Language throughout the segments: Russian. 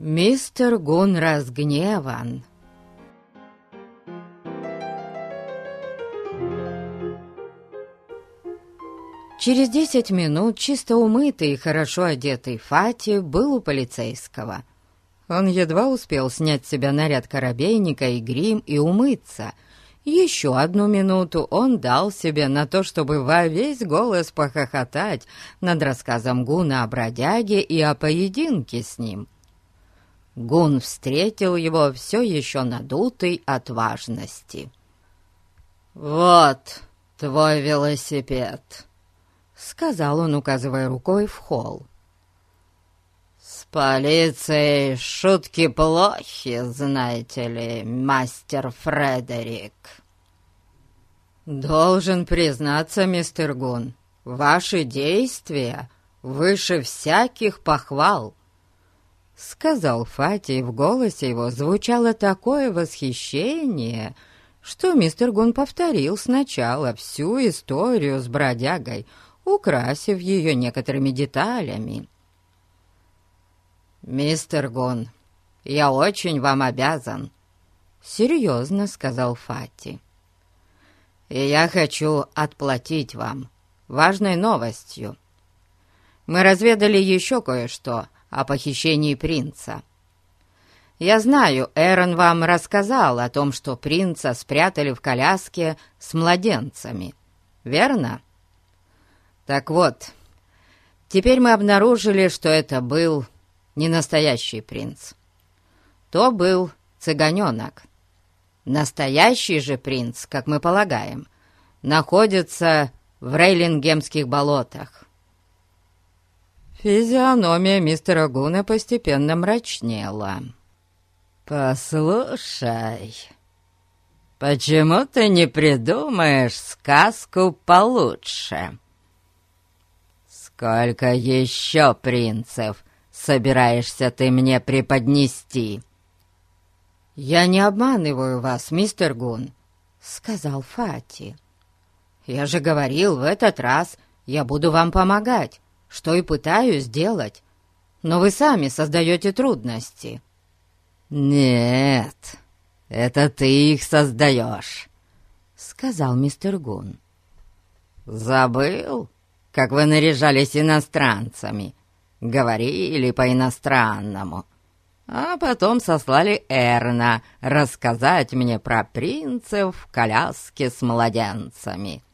Мистер Гун разгневан. Через десять минут чисто умытый и хорошо одетый Фати был у полицейского. Он едва успел снять с себя наряд корабейника и грим и умыться. Еще одну минуту он дал себе на то, чтобы во весь голос похохотать над рассказом Гуна о бродяге и о поединке с ним. Гун встретил его все еще надутый от важности. «Вот твой велосипед!» — сказал он, указывая рукой в холл. «С полицией шутки плохи, знаете ли, мастер Фредерик». «Должен признаться, мистер Гун, ваши действия выше всяких похвал», — сказал Фати, и в голосе его звучало такое восхищение, что мистер Гун повторил сначала всю историю с бродягой — украсив ее некоторыми деталями. «Мистер Гон, я очень вам обязан», — серьезно сказал Фати. «И я хочу отплатить вам важной новостью. Мы разведали еще кое-что о похищении принца. Я знаю, Эрон вам рассказал о том, что принца спрятали в коляске с младенцами, верно?» Так вот, теперь мы обнаружили, что это был не настоящий принц. То был цыганенок. Настоящий же принц, как мы полагаем, находится в Рейлингемских болотах. Физиономия мистера Гуна постепенно мрачнела. «Послушай, почему ты не придумаешь сказку получше?» «Сколько еще принцев собираешься ты мне преподнести?» «Я не обманываю вас, мистер Гун», — сказал Фати. «Я же говорил, в этот раз я буду вам помогать, что и пытаюсь сделать, но вы сами создаете трудности». «Нет, это ты их создаешь», — сказал мистер Гун. «Забыл?» как вы наряжались иностранцами, говорили по-иностранному, а потом сослали Эрна рассказать мне про принцев в коляске с младенцами.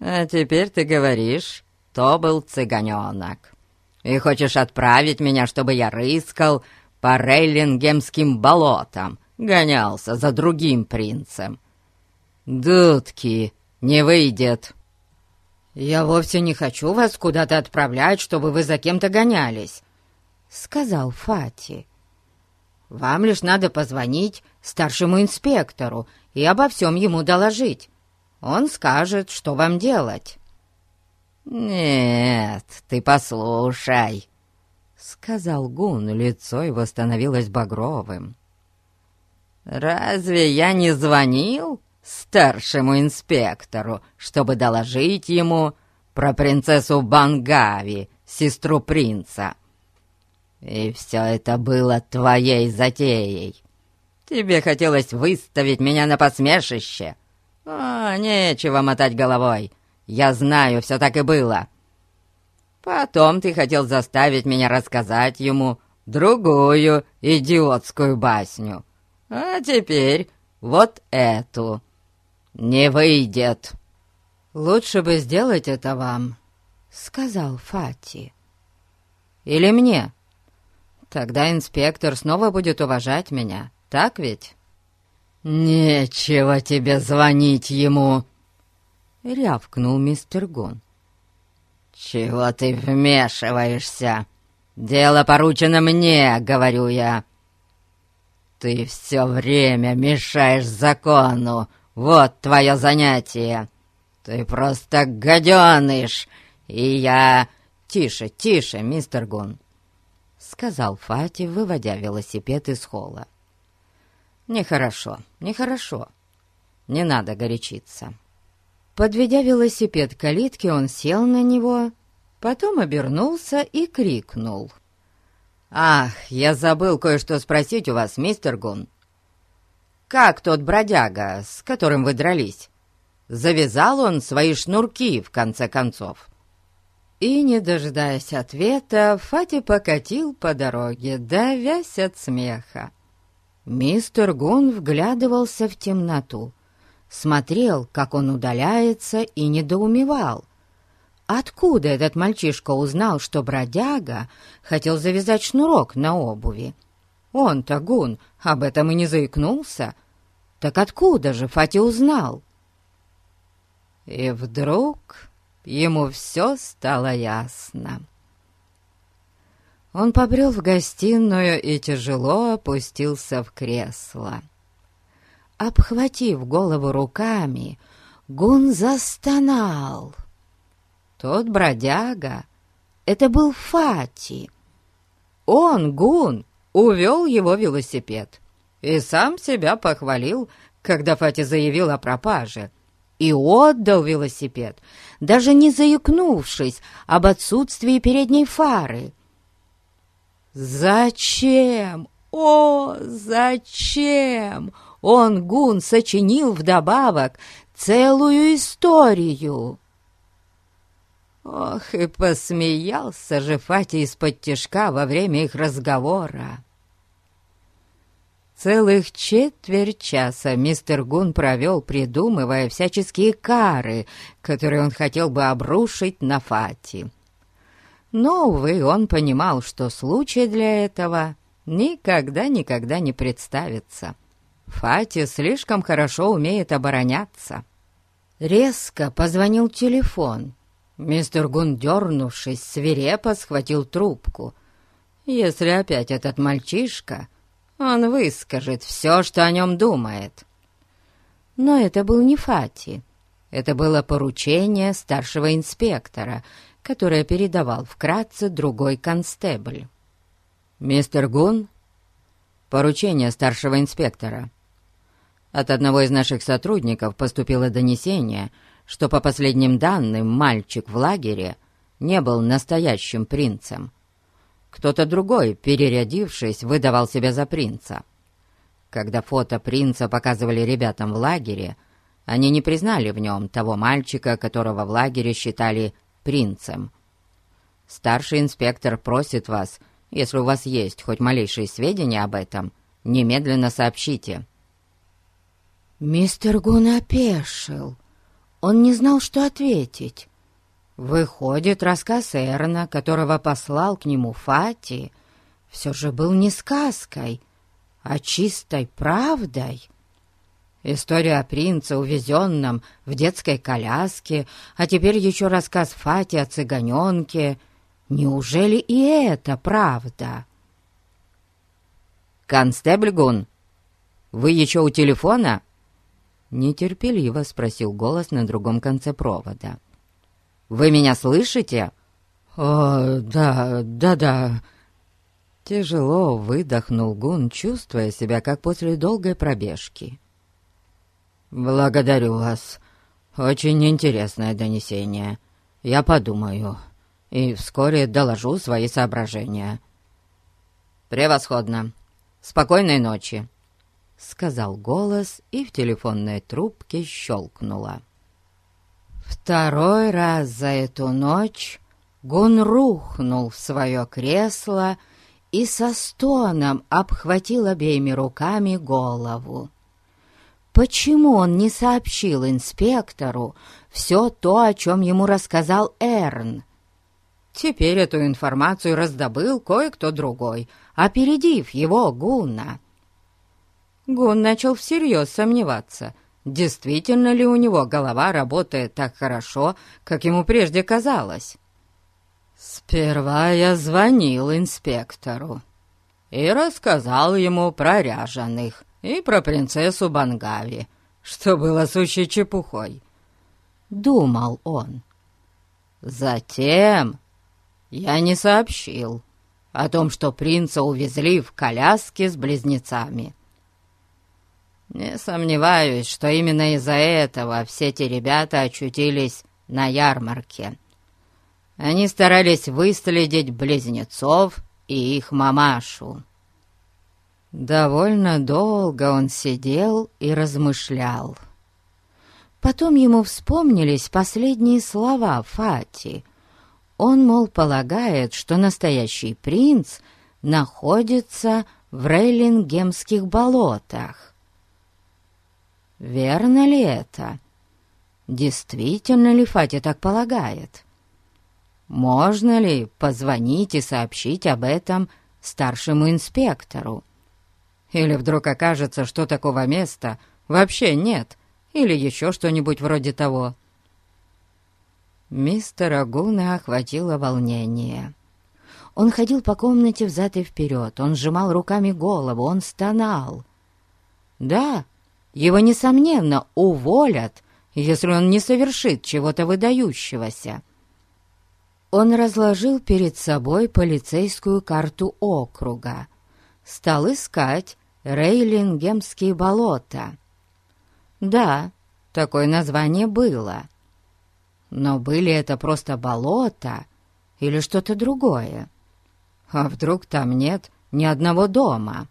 А теперь ты говоришь, то был цыганенок, и хочешь отправить меня, чтобы я рыскал по рейлингемским болотам, гонялся за другим принцем. Дудки, не выйдет!» «Я вовсе не хочу вас куда-то отправлять, чтобы вы за кем-то гонялись», — сказал Фати. «Вам лишь надо позвонить старшему инспектору и обо всем ему доложить. Он скажет, что вам делать». «Нет, ты послушай», — сказал Гун, лицо его становилось багровым. «Разве я не звонил старшему инспектору, чтобы доложить ему про принцессу Бангави, сестру принца. И все это было твоей затеей. Тебе хотелось выставить меня на посмешище. О, нечего мотать головой. Я знаю, все так и было. Потом ты хотел заставить меня рассказать ему другую идиотскую басню. А теперь вот эту не выйдет». «Лучше бы сделать это вам», — сказал Фати. «Или мне. Тогда инспектор снова будет уважать меня, так ведь?» «Нечего тебе звонить ему!» — рявкнул мистер Гон. «Чего ты вмешиваешься? Дело поручено мне, говорю я. Ты все время мешаешь закону, вот твое занятие. Ты просто гаденыш, и я...» «Тише, тише, мистер Гун», — сказал Фати, выводя велосипед из холла. «Нехорошо, нехорошо. Не надо горячиться». Подведя велосипед к калитке, он сел на него, потом обернулся и крикнул. «Ах, я забыл кое-что спросить у вас, мистер Гун. Как тот бродяга, с которым вы дрались? Завязал он свои шнурки, в конце концов?» И, не дожидаясь ответа, Фати покатил по дороге, давясь от смеха. Мистер Гун вглядывался в темноту, смотрел, как он удаляется, и недоумевал. Откуда этот мальчишка узнал, что бродяга хотел завязать шнурок на обуви? Он-то, Гун, об этом и не заикнулся. Так откуда же Фати узнал? И вдруг ему все стало ясно. Он побрел в гостиную и тяжело опустился в кресло. Обхватив голову руками, Гун застонал — тот бродяга — это был Фати. Он, Гун, увел его велосипед и сам себя похвалил, когда Фати заявил о пропаже, и отдал велосипед, даже не заикнувшись об отсутствии передней фары. Зачем? О, зачем? Он, Гун, сочинил вдобавок целую историю. Ох, и посмеялся же Фати из-под тишка во время их разговора. Целых четверть часа мистер Гун провел, придумывая всяческие кары, которые он хотел бы обрушить на Фати. Но, увы, он понимал, что случай для этого никогда-никогда не представится. Фати слишком хорошо умеет обороняться. Резко позвонил телефон — Мистер Гун, дернувшись, свирепо схватил трубку. «Если опять этот мальчишка, он выскажет все, что о нем думает». Но это был не Фати. Это было поручение старшего инспектора, которое передавал вкратце другой констебль. «Мистер Гун, поручение старшего инспектора. От одного из наших сотрудников поступило донесение — что по последним данным мальчик в лагере не был настоящим принцем. Кто-то другой, перерядившись, выдавал себя за принца. Когда фото принца показывали ребятам в лагере, они не признали в нем того мальчика, которого в лагере считали принцем. Старший инспектор просит вас, если у вас есть хоть малейшие сведения об этом, немедленно сообщите». «Мистер Гун опешил», он не знал, что ответить. Выходит, рассказ Эрна, которого послал к нему Фати, все же был не сказкой, а чистой правдой. История о принце, увезенном в детской коляске, а теперь еще рассказ Фати о цыганенке. Неужели и это правда? «Констебль Гун, вы еще у телефона?» Нетерпеливо спросил голос на другом конце провода. «Вы меня слышите?» «О, да, да-да». Тяжело выдохнул Гун, чувствуя себя, как после долгой пробежки. «Благодарю вас. Очень интересное донесение. Я подумаю и вскоре доложу свои соображения». «Превосходно. Спокойной ночи», — сказал голос, и в телефонной трубке щелкнуло. Второй раз за эту ночь Гун рухнул в свое кресло и со стоном обхватил обеими руками голову. Почему он не сообщил инспектору все то, о чем ему рассказал Эрн? Теперь эту информацию раздобыл кое-кто другой, опередив его Гуна. Гун начал всерьез сомневаться, действительно ли у него голова работает так хорошо, как ему прежде казалось. Сперва я звонил инспектору и рассказал ему про ряжаных и про принцессу Бангави, что было сущей чепухой. Думал он. Затем я не сообщил о том, что принца увезли в коляске с близнецами. Не сомневаюсь, что именно из-за этого все эти ребята очутились на ярмарке. Они старались выследить близнецов и их мамашу. Довольно долго он сидел и размышлял. Потом ему вспомнились последние слова Фати. Он, мол, полагает, что настоящий принц находится в Рейлингемских болотах. Верно ли это? Действительно ли Фати так полагает? Можно ли позвонить и сообщить об этом старшему инспектору? Или вдруг окажется, что такого места вообще нет, или еще что-нибудь вроде того. Мистера Гуна охватило волнение. Он ходил по комнате взад и вперед, он сжимал руками голову, он стонал. Да, его, несомненно, уволят, если он не совершит чего-то выдающегося. Он разложил перед собой полицейскую карту округа, стал искать Рейлингемские болота. Да, такое название было. Но были это просто болота или что-то другое? А вдруг там нет ни одного дома?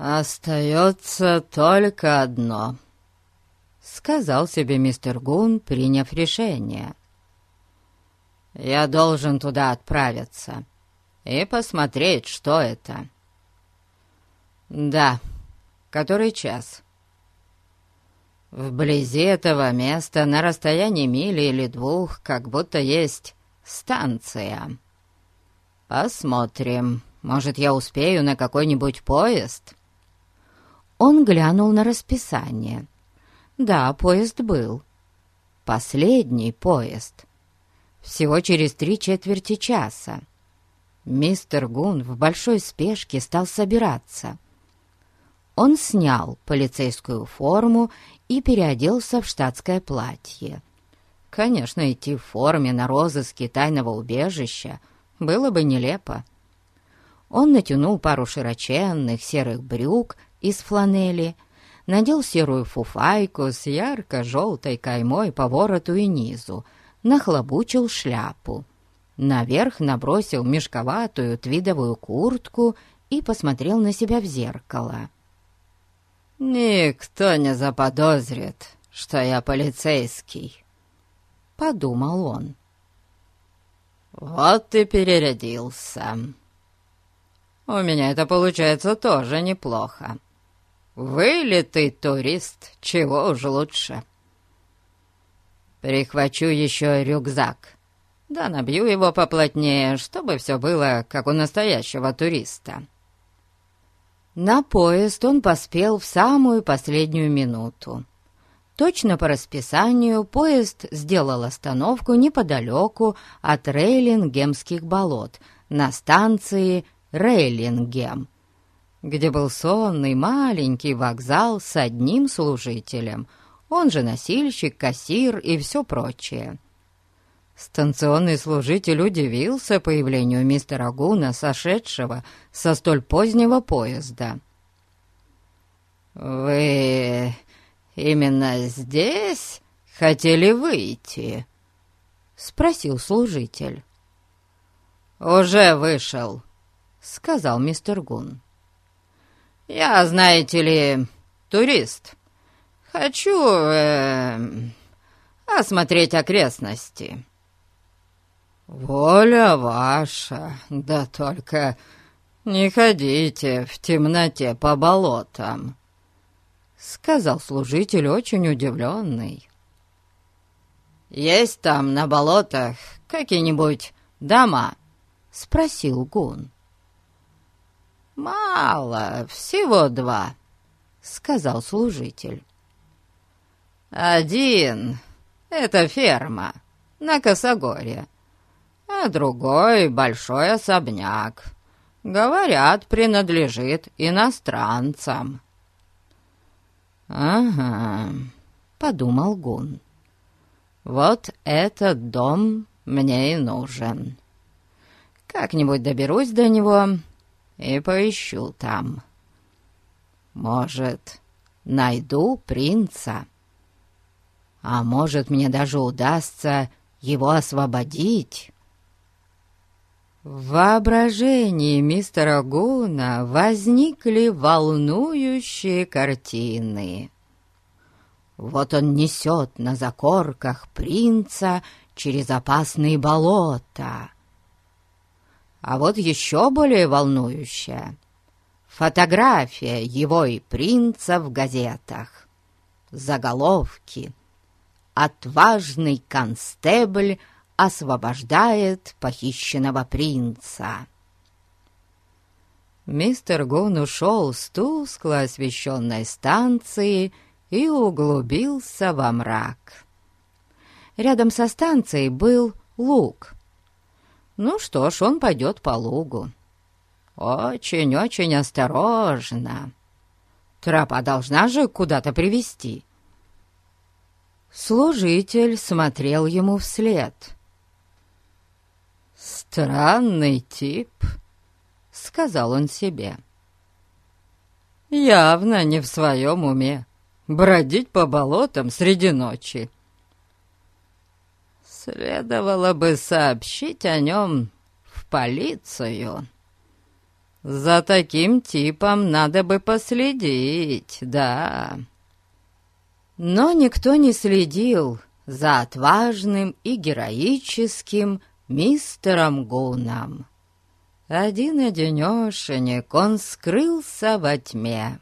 «Остается только одно», — сказал себе мистер Гун, приняв решение. «Я должен туда отправиться и посмотреть, что это». «Да, который час?» Вблизи этого места, на расстоянии мили или двух, как будто есть станция. Посмотрим, может, я успею на какой-нибудь поезд?» Он глянул на расписание. Да, поезд был. Последний поезд. Всего через три четверти часа. Мистер Гун в большой спешке стал собираться. Он снял полицейскую форму и переоделся в штатское платье. Конечно, идти в форме на розыске тайного убежища было бы нелепо. Он натянул пару широченных серых брюк из фланели, надел серую фуфайку с ярко-желтой каймой по вороту и низу, нахлобучил шляпу. Наверх набросил мешковатую твидовую куртку и посмотрел на себя в зеркало. «Никто не заподозрит, что я полицейский», — подумал он. «Вот ты перерядился. У меня это получается тоже неплохо. Вылитый турист, чего уж лучше. Прихвачу еще рюкзак, да набью его поплотнее, чтобы все было как у настоящего туриста». На поезд он поспел в самую последнюю минуту. Точно по расписанию поезд сделал остановку неподалеку от Рейлингемских болот на станции Рейлингем, где был сонный маленький вокзал с одним служителем, он же носильщик, кассир и все прочее. Станционный служитель удивился появлению мистера Гуна, сошедшего со столь позднего поезда. «Вы именно здесь хотели выйти?» — спросил служитель. «Уже вышел», — сказал мистер Гун. «Я, знаете ли, турист. Хочу э, осмотреть окрестности». «Воля ваша, да только не ходите в темноте по болотам», — сказал служитель очень удивленный. «Есть там на болотах какие-нибудь дома?» — спросил Гун. «Мало, всего два», — сказал служитель. «Один — это ферма на Косогоре, а другой — большой особняк. Говорят, принадлежит иностранцам». «Ага», — подумал Гун. «Вот этот дом мне и нужен. Как-нибудь доберусь до него и поищу там. Может, найду принца, а может, мне даже удастся его освободить». В воображении мистера Гуна возникли волнующие картины. Вот он несет на закорках принца через опасные болота. А вот еще более волнующая фотография его и принца в газетах. Заголовки «Отважный констебль освобождает похищенного принца. Мистер Гун ушел с тускло освещенной станции и углубился во мрак. Рядом со станцией был луг. Ну что ж, он пойдет по лугу. Очень-очень осторожно. Тропа должна же куда-то привести. Служитель смотрел ему вслед — «Странный тип», — сказал он себе. «Явно не в своем уме бродить по болотам среди ночи. Следовало бы сообщить о нем в полицию. За таким типом надо бы последить, да». Но никто не следил за отважным и героическим мистером Гуном. Один-одинешенек он скрылся во тьме.